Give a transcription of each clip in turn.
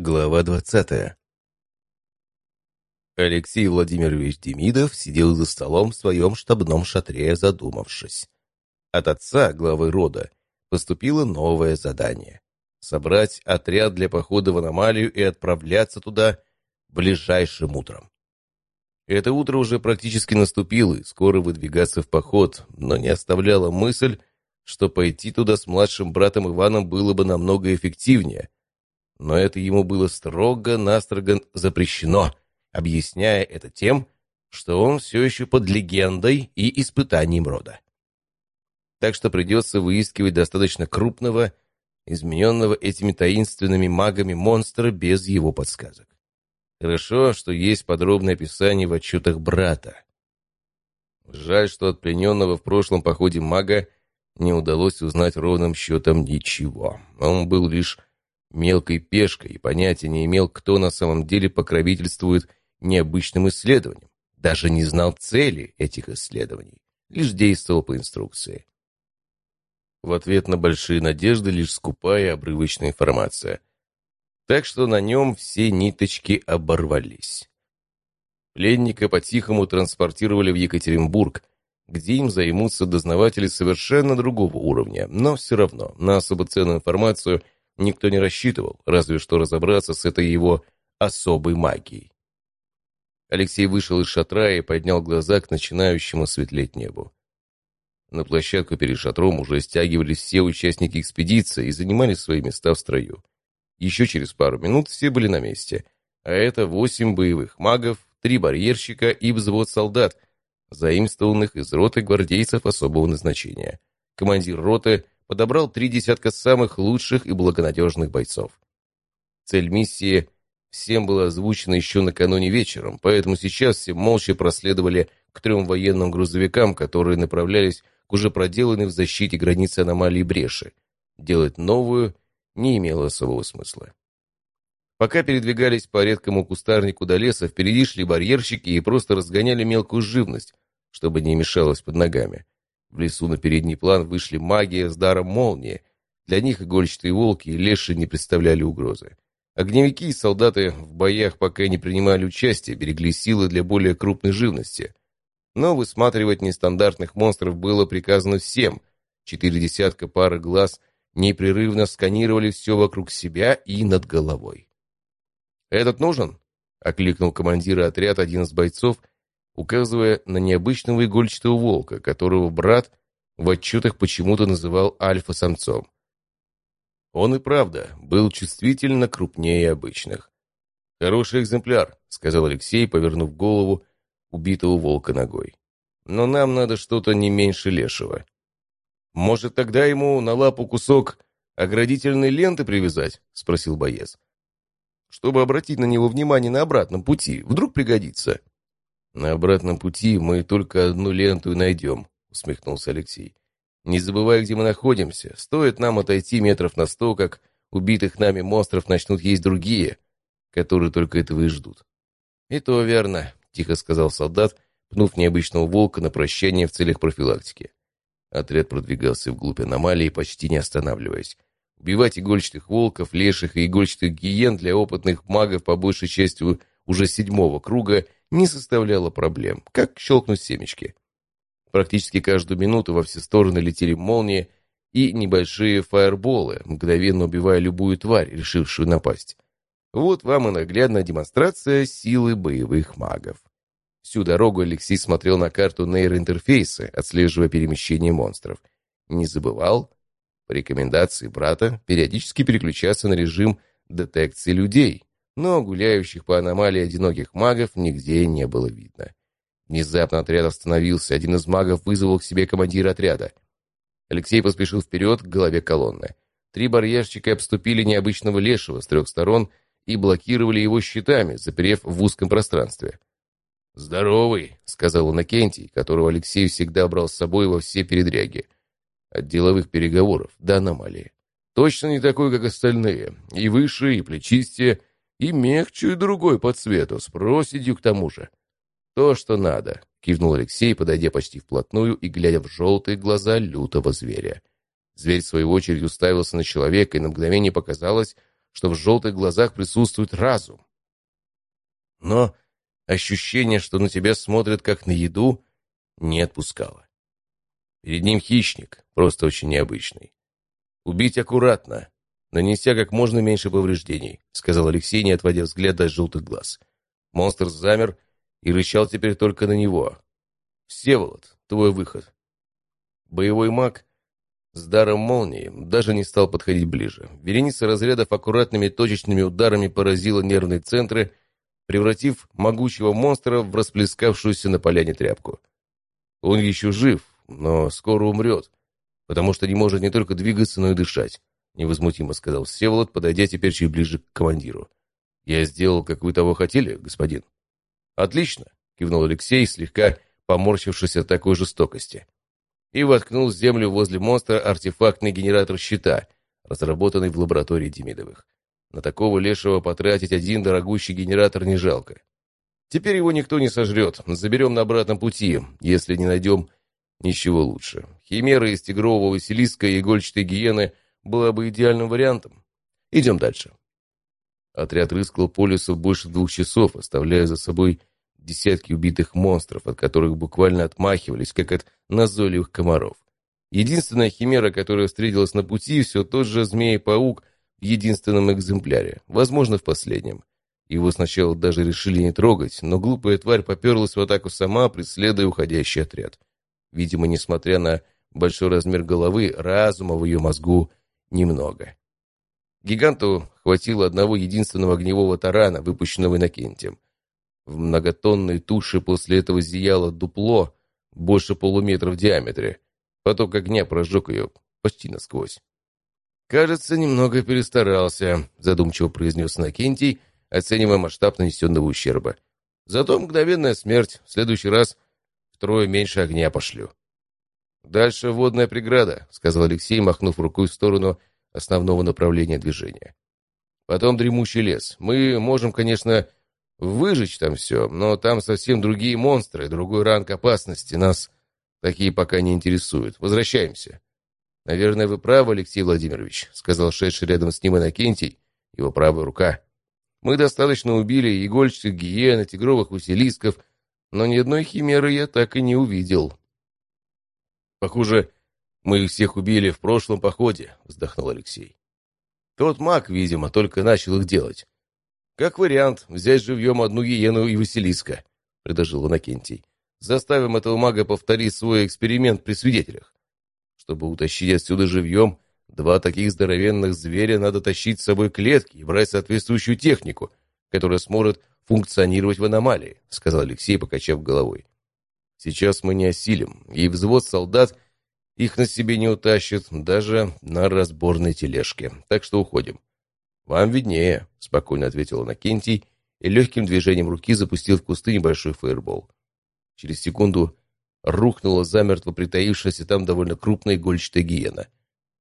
Глава двадцатая Алексей Владимирович Демидов сидел за столом в своем штабном шатре, задумавшись. От отца, главы рода, поступило новое задание — собрать отряд для похода в аномалию и отправляться туда ближайшим утром. Это утро уже практически наступило, и скоро выдвигаться в поход, но не оставляла мысль, что пойти туда с младшим братом Иваном было бы намного эффективнее — но это ему было строго-настрого запрещено, объясняя это тем, что он все еще под легендой и испытанием рода. Так что придется выискивать достаточно крупного, измененного этими таинственными магами монстра без его подсказок. Хорошо, что есть подробное описание в отчетах брата. Жаль, что от плененного в прошлом походе мага не удалось узнать ровным счетом ничего. Он был лишь мелкой пешкой и понятия не имел, кто на самом деле покровительствует необычным исследованиям. Даже не знал цели этих исследований, лишь действовал по инструкции. В ответ на большие надежды лишь скупая обрывочная информация. Так что на нем все ниточки оборвались. Пленника по-тихому транспортировали в Екатеринбург, где им займутся дознаватели совершенно другого уровня, но все равно на особо ценную информацию – никто не рассчитывал, разве что разобраться с этой его особой магией. Алексей вышел из шатра и поднял глаза к начинающему светлеть небу. На площадку перед шатром уже стягивались все участники экспедиции и занимали свои места в строю. Еще через пару минут все были на месте, а это восемь боевых магов, три барьерщика и взвод солдат, заимствованных из роты гвардейцев особого назначения. Командир роты — подобрал три десятка самых лучших и благонадежных бойцов. Цель миссии всем была озвучена еще накануне вечером, поэтому сейчас все молча проследовали к трем военным грузовикам, которые направлялись к уже проделанной в защите границы аномалии бреши. Делать новую не имело особого смысла. Пока передвигались по редкому кустарнику до леса, впереди шли барьерщики и просто разгоняли мелкую живность, чтобы не мешалось под ногами. В лесу на передний план вышли магия с даром молнии. Для них игольчатые волки и леши не представляли угрозы. Огневики и солдаты в боях пока не принимали участия, берегли силы для более крупной живности. Но высматривать нестандартных монстров было приказано всем. Четыре десятка пары глаз непрерывно сканировали все вокруг себя и над головой. «Этот нужен?» — окликнул командира отряд один из бойцов — указывая на необычного игольчатого волка, которого брат в отчетах почему-то называл альфа-самцом. Он и правда был чувствительно крупнее обычных. «Хороший экземпляр», — сказал Алексей, повернув голову убитого волка ногой. «Но нам надо что-то не меньше лешего. Может, тогда ему на лапу кусок оградительной ленты привязать?» — спросил боец. «Чтобы обратить на него внимание на обратном пути. Вдруг пригодится». «На обратном пути мы только одну ленту и найдем», — усмехнулся Алексей. «Не забывай, где мы находимся. Стоит нам отойти метров на сто, как убитых нами монстров начнут есть другие, которые только этого и ждут». «И то верно», — тихо сказал солдат, пнув необычного волка на прощание в целях профилактики. Отряд продвигался вглубь аномалии, почти не останавливаясь. Убивать игольчатых волков, леших и игольчатых гиен для опытных магов по большей части уже седьмого круга — не составляло проблем, как щелкнуть семечки. Практически каждую минуту во все стороны летели молнии и небольшие фаерболы, мгновенно убивая любую тварь, решившую напасть. Вот вам и наглядная демонстрация силы боевых магов. Всю дорогу Алексей смотрел на карту нейроинтерфейса, отслеживая перемещение монстров. Не забывал, по рекомендации брата, периодически переключаться на режим детекции людей, но гуляющих по аномалии одиноких магов нигде не было видно. Внезапно отряд остановился, один из магов вызвал к себе командира отряда. Алексей поспешил вперед к голове колонны. Три барьерщика обступили необычного лешего с трех сторон и блокировали его щитами, заперев в узком пространстве. «Здоровый», — сказал Иннокентий, которого Алексей всегда брал с собой во все передряги. От деловых переговоров до аномалии. Точно не такой, как остальные. И выше, и плечистее, и мягче, и другой по цвету, с проседью к тому же. То, что надо, кивнул Алексей, подойдя почти вплотную и глядя в желтые глаза лютого зверя. Зверь, в свою очередь, уставился на человека, и на мгновение показалось, что в желтых глазах присутствует разум. Но ощущение, что на тебя смотрят как на еду, не отпускало. Перед ним хищник, просто очень необычный. Убить аккуратно, нанеся как можно меньше повреждений, сказал Алексей, не отводя взгляда от желтых глаз. Монстр замер и рычал теперь только на него. «Всеволод, твой выход». Боевой маг с даром молнии даже не стал подходить ближе. Вереница разрядов аккуратными точечными ударами поразила нервные центры, превратив могучего монстра в расплескавшуюся на поляне тряпку. Он еще жив, но скоро умрет, потому что не может не только двигаться, но и дышать, невозмутимо сказал Всеволод, подойдя теперь чуть ближе к командиру. «Я сделал, как вы того хотели, господин». «Отлично», — кивнул Алексей, слегка поморщившись от такой жестокости и воткнул в землю возле монстра артефактный генератор щита, разработанный в лаборатории Демидовых. На такого лешего потратить один дорогущий генератор не жалко. Теперь его никто не сожрет, заберем на обратном пути, если не найдем ничего лучше. Химера из тигрового Василиска и игольчатой гиены была бы идеальным вариантом. Идем дальше. Отряд рыскал по лесу больше двух часов, оставляя за собой десятки убитых монстров, от которых буквально отмахивались, как от назойливых комаров. Единственная химера, которая встретилась на пути, все тот же змей-паук в единственном экземпляре, возможно, в последнем. Его сначала даже решили не трогать, но глупая тварь поперлась в атаку сама, преследуя уходящий отряд. Видимо, несмотря на большой размер головы, разума в ее мозгу немного. Гиганту хватило одного единственного огневого тарана, выпущенного Иннокентием. В многотонной туше после этого зияло дупло, больше полуметра в диаметре. Поток огня прожег ее почти насквозь. «Кажется, немного перестарался», — задумчиво произнес Накентий, оценивая масштаб нанесенного ущерба. «Зато мгновенная смерть. В следующий раз втрое меньше огня пошлю». «Дальше водная преграда», — сказал Алексей, махнув рукой в сторону основного направления движения. «Потом дремучий лес. Мы можем, конечно, выжечь там все, но там совсем другие монстры, другой ранг опасности. Нас такие пока не интересуют. Возвращаемся. Наверное, вы правы, Алексей Владимирович, сказал шедший рядом с ним Иннокентий, его правая рука. Мы достаточно убили игольчатых гиен, тигровых василисков, но ни одной химеры я так и не увидел. Похоже, мы их всех убили в прошлом походе, вздохнул Алексей. Тот маг, видимо, только начал их делать. «Как вариант, взять живьем одну гиену и Василиска», — предложил Иннокентий. «Заставим этого мага повторить свой эксперимент при свидетелях. Чтобы утащить отсюда живьем, два таких здоровенных зверя надо тащить с собой клетки и брать соответствующую технику, которая сможет функционировать в аномалии», — сказал Алексей, покачав головой. «Сейчас мы не осилим, и взвод солдат их на себе не утащит, даже на разборной тележке. Так что уходим. «Вам виднее», — спокойно ответил Иннокентий и легким движением руки запустил в кусты небольшой фаербол. Через секунду рухнула замертво притаившаяся там довольно крупная игольчатая гиена.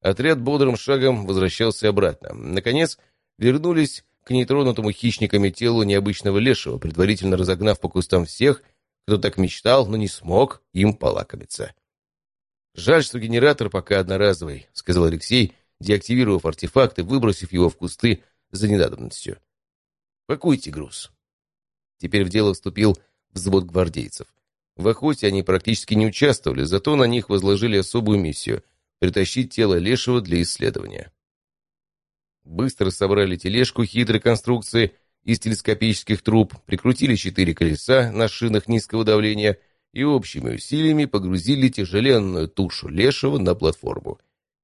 Отряд бодрым шагом возвращался обратно. Наконец, вернулись к нетронутому хищниками телу необычного лешего, предварительно разогнав по кустам всех, кто так мечтал, но не смог им полакомиться. «Жаль, что генератор пока одноразовый», — сказал Алексей, деактивировав артефакт и выбросив его в кусты за недавностью. «Пакуйте груз». Теперь в дело вступил взвод гвардейцев. В охоте они практически не участвовали, зато на них возложили особую миссию — притащить тело Лешего для исследования. Быстро собрали тележку хитрой конструкции из телескопических труб, прикрутили четыре колеса на шинах низкого давления и общими усилиями погрузили тяжеленную тушу Лешего на платформу.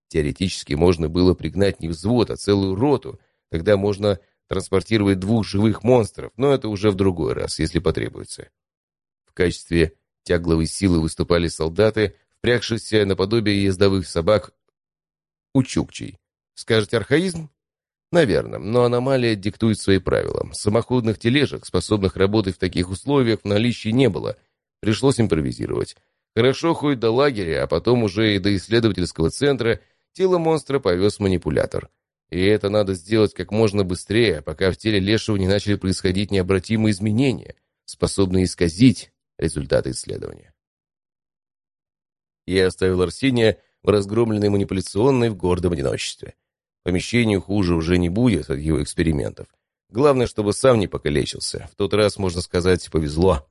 Теоретически можно было пригнать не взвод, а целую роту. Тогда можно транспортировать двух живых монстров, но это уже в другой раз, если потребуется. В качестве тягловой силы выступали солдаты, впрягшиеся наподобие ездовых собак у чукчей. Скажете архаизм? Наверное, но аномалия диктует свои правила. Самоходных тележек, способных работать в таких условиях, в наличии не было. Пришлось импровизировать. Хорошо хоть до лагеря, а потом уже и до исследовательского центра – Тело монстра повез манипулятор. И это надо сделать как можно быстрее, пока в теле Лешего не начали происходить необратимые изменения, способные исказить результаты исследования. Я оставил Арсения в разгромленной манипуляционной в гордом одиночестве. Помещению хуже уже не будет от его экспериментов. Главное, чтобы сам не покалечился. В тот раз, можно сказать, повезло.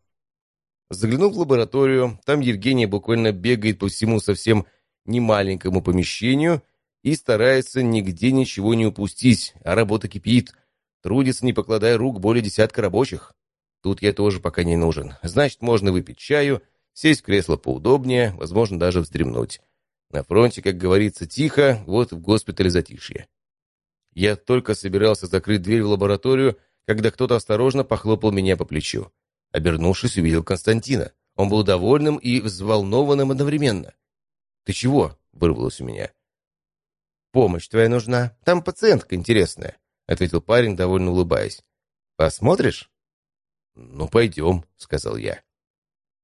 Заглянув в лабораторию, там Евгения буквально бегает по всему совсем немаленькому помещению и старается нигде ничего не упустить, а работа кипит. Трудится, не покладая рук, более десятка рабочих. Тут я тоже пока не нужен. Значит, можно выпить чаю, сесть в кресло поудобнее, возможно, даже вздремнуть. На фронте, как говорится, тихо, вот в госпитале затишье. Я только собирался закрыть дверь в лабораторию, когда кто-то осторожно похлопал меня по плечу. Обернувшись, увидел Константина. Он был довольным и взволнованным одновременно. «Ты чего?» — вырвалось у меня. «Помощь твоя нужна. Там пациентка интересная», — ответил парень, довольно улыбаясь. «Посмотришь?» «Ну, пойдем», — сказал я.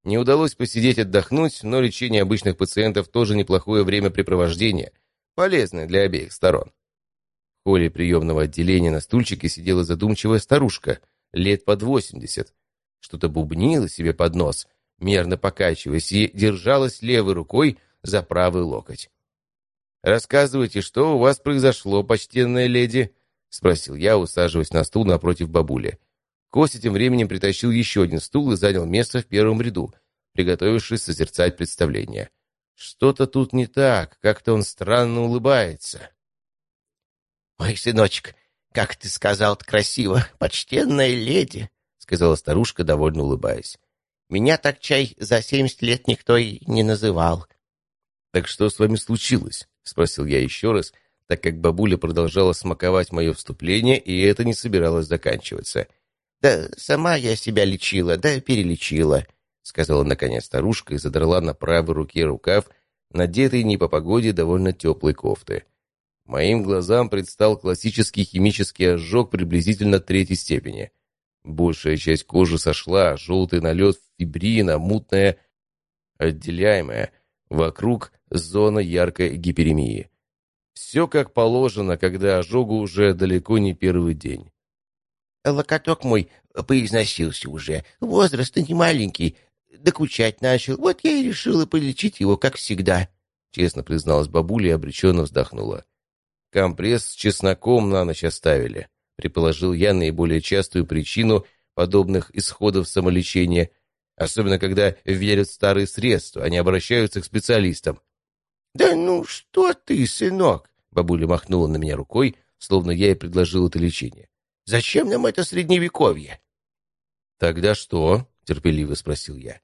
Не удалось посидеть отдохнуть, но лечение обычных пациентов тоже неплохое времяпрепровождение, полезное для обеих сторон. В холле приемного отделения на стульчике сидела задумчивая старушка, лет под восемьдесят. Что-то бубнила себе под нос, мерно покачиваясь, и держалась левой рукой за правый локоть. «Рассказывайте, что у вас произошло, почтенная леди?» — спросил я, усаживаясь на стул напротив бабули. Костя тем временем притащил еще один стул и занял место в первом ряду, приготовившись созерцать представление. Что-то тут не так, как-то он странно улыбается. «Ой, сыночек, как ты сказал-то красиво, почтенная леди!» — сказала старушка, довольно улыбаясь. «Меня так чай за семьдесят лет никто и не называл». «Так что с вами случилось?» — спросил я еще раз, так как бабуля продолжала смаковать мое вступление, и это не собиралось заканчиваться — «Да сама я себя лечила, да перелечила», — сказала наконец старушка и задрала на правой руке рукав, надетый не по погоде довольно теплой кофты. Моим глазам предстал классический химический ожог приблизительно третьей степени. Большая часть кожи сошла, желтый налет фибрина, мутная, отделяемая, вокруг зона яркой гиперемии. Все как положено, когда ожогу уже далеко не первый день. Локоток мой поизносился уже, возраст не маленький, докучать начал. Вот я и решила полечить его, как всегда. Честно призналась бабуля и обреченно вздохнула. Компресс с чесноком на ночь оставили. Предположил я наиболее частую причину подобных исходов самолечения, особенно когда верят в старые средства, они обращаются к специалистам. «Да ну что ты, сынок!» Бабуля махнула на меня рукой, словно я ей предложил это лечение. Зачем нам это средневековье? Тогда что? терпеливо спросил я.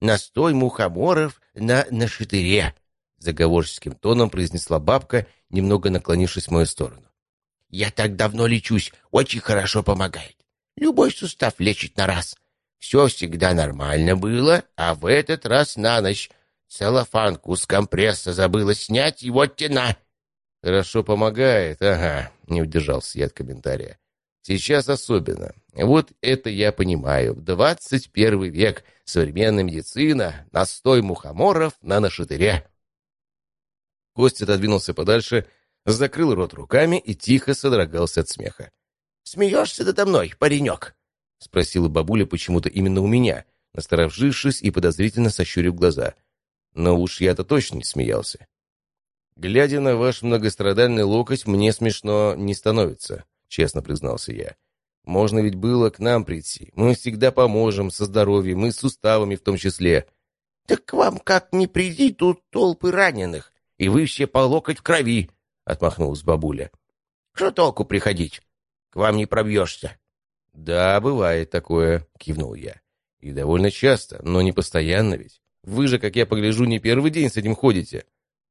Настой мухоморов на нашатыре, заговорческим тоном произнесла бабка, немного наклонившись в мою сторону. Я так давно лечусь, очень хорошо помогает. Любой сустав лечит на раз. Все всегда нормально было, а в этот раз на ночь целлофанку с компресса забыла снять, и вот тена. Хорошо помогает, ага, не удержался я от комментария. Сейчас особенно. Вот это я понимаю. В 21 век современная медицина, настой мухоморов на нашатыре. Костя отодвинулся подальше, закрыл рот руками и тихо содрогался от смеха. «Смеешься надо мной, паренек?» — спросила бабуля почему-то именно у меня, насторожившись и подозрительно сощурив глаза. Но уж я-то точно не смеялся. Глядя на ваш многострадальный локоть, мне смешно не становится честно признался я. «Можно ведь было к нам прийти. Мы всегда поможем со здоровьем и с суставами в том числе». «Так к вам как ни приди, тут толпы раненых, и вы все по локоть в крови», — отмахнулась бабуля. «Что толку приходить? К вам не пробьешься». «Да, бывает такое», — кивнул я. «И довольно часто, но не постоянно ведь. Вы же, как я погляжу, не первый день с этим ходите».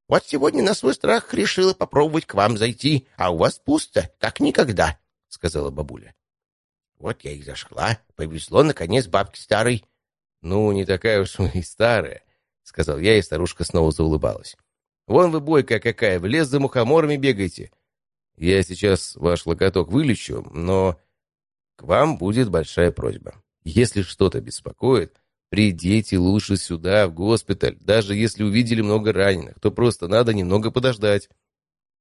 Вот сегодня на свой страх решила попробовать к вам зайти, а у вас пусто, как никогда, — сказала бабуля. Вот я и зашла. Повезло, наконец, бабке старой. — Ну, не такая уж и старая, — сказал я, и старушка снова заулыбалась. — Вон вы, бойкая какая, в лес за мухоморами бегаете. Я сейчас ваш локоток вылечу, но к вам будет большая просьба. Если что-то беспокоит, Придите лучше сюда, в госпиталь. Даже если увидели много раненых, то просто надо немного подождать.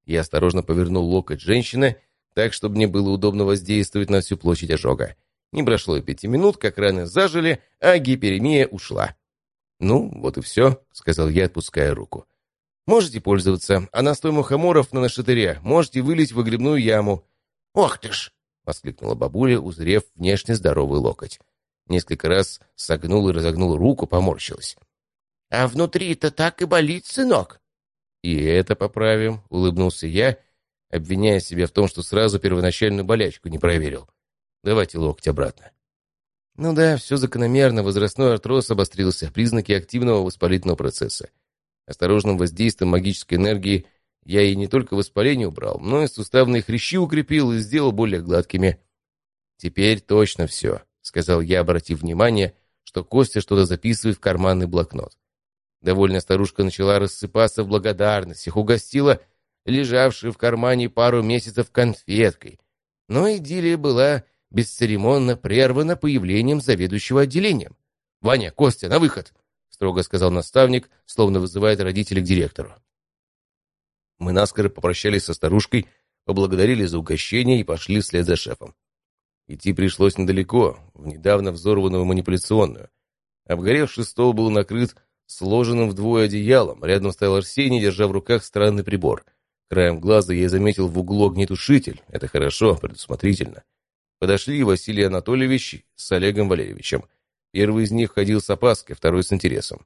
Я осторожно повернул локоть женщины, так, чтобы мне было удобно воздействовать на всю площадь ожога. Не прошло и пяти минут, как раны зажили, а гиперемия ушла. «Ну, вот и все», — сказал я, отпуская руку. Можете пользоваться, а настой мухоморов на нашатыре можете вылить в выгребную яму». «Ох ты ж!» — воскликнула бабуля, узрев внешне здоровый локоть. Несколько раз согнула и разогнула руку, поморщилась. «А внутри-то так и болит, сынок!» «И это поправим», — улыбнулся я, обвиняя себя в том, что сразу первоначальную болячку не проверил. «Давайте локоть обратно». Ну да, все закономерно, возрастной артроз обострился, признаки активного воспалительного процесса. Осторожным воздействием магической энергии я и не только воспаление убрал, но и суставные хрящи укрепил и сделал более гладкими. «Теперь точно все», — сказал я, обратив внимание, что Костя что-то записывает в карманный блокнот. Довольная старушка начала рассыпаться в благодарностях, угостила лежавшую в кармане пару месяцев конфеткой. Но идиллия была бесцеремонно прервана появлением заведующего отделением. «Ваня, Костя, на выход!» — строго сказал наставник, словно вызывает родителей к директору. Мы наскоро попрощались со старушкой, поблагодарили за угощение и пошли вслед за шефом. Идти пришлось недалеко, в недавно взорванную манипуляционную. Обгоревший стол был накрыт сложенным вдвое одеялом. Рядом стоял Арсений, держа в руках странный прибор. Краем глаза я заметил в углу огнетушитель. Это хорошо, предусмотрительно. Подошли Василий Анатольевич с Олегом Валерьевичем. Первый из них ходил с опаской, второй с интересом.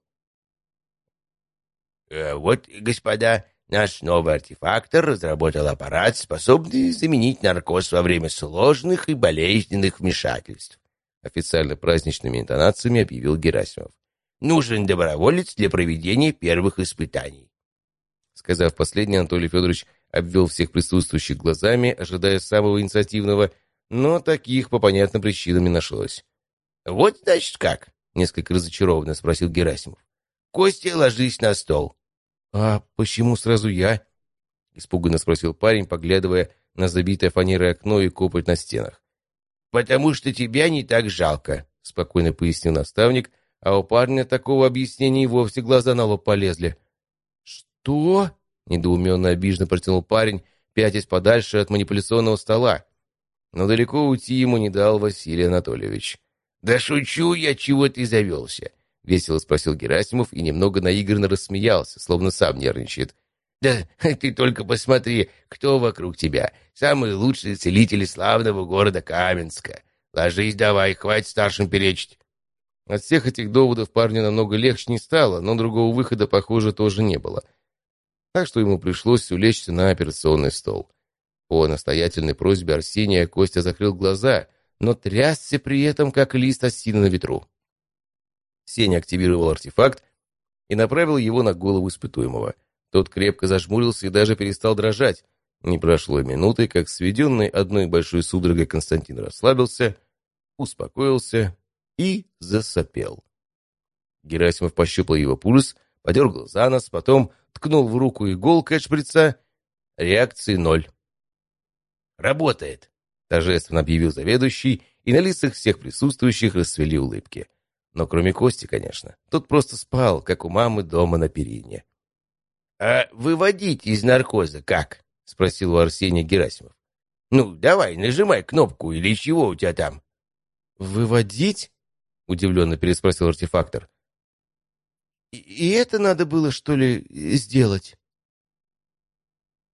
«Э, «Вот, господа, Наш новый артефактор разработал аппарат, способный заменить наркоз во время сложных и болезненных вмешательств. Официально праздничными интонациями объявил Герасимов. Нужен доброволец для проведения первых испытаний. Сказав последнее, Анатолий Федорович обвел всех присутствующих глазами, ожидая самого инициативного, но таких по понятным причинам не нашлось. «Вот, значит, как?» — несколько разочарованно спросил Герасимов. «Костя, ложись на стол. «А почему сразу я?» — испуганно спросил парень, поглядывая на забитое фанерой окно и копоть на стенах. «Потому что тебя не так жалко», — спокойно пояснил наставник, а у парня такого объяснения и вовсе глаза на лоб полезли. «Что?» — недоуменно обиженно протянул парень, пятясь подальше от манипуляционного стола. Но далеко уйти ему не дал Василий Анатольевич. «Да шучу я, чего ты завелся. — весело спросил Герасимов и немного наигранно рассмеялся, словно сам нервничает. «Да ты только посмотри, кто вокруг тебя. Самые лучшие целители славного города Каменска. Ложись давай, хватит старшим перечить». От всех этих доводов парню намного легче не стало, но другого выхода, похоже, тоже не было. Так что ему пришлось улечься на операционный стол. По настоятельной просьбе Арсения Костя закрыл глаза, но трясся при этом, как лист осины на ветру. Сеня активировал артефакт и направил его на голову испытуемого. Тот крепко зажмурился и даже перестал дрожать. Не прошло минуты, как сведенный одной большой судорогой Константин расслабился, успокоился и засопел. Герасимов пощупал его пульс, подергал за нос, потом ткнул в руку иголкой от шприца. Реакции ноль. «Работает!» — торжественно объявил заведующий, и на лицах всех присутствующих расцвели улыбки. Но кроме Кости, конечно. Тот просто спал, как у мамы дома на перине. «А выводить из наркоза как?» — спросил у Арсения Герасимов. «Ну, давай, нажимай кнопку, или чего у тебя там?» «Выводить?» — удивленно переспросил артефактор. «И, «И это надо было, что ли, сделать?»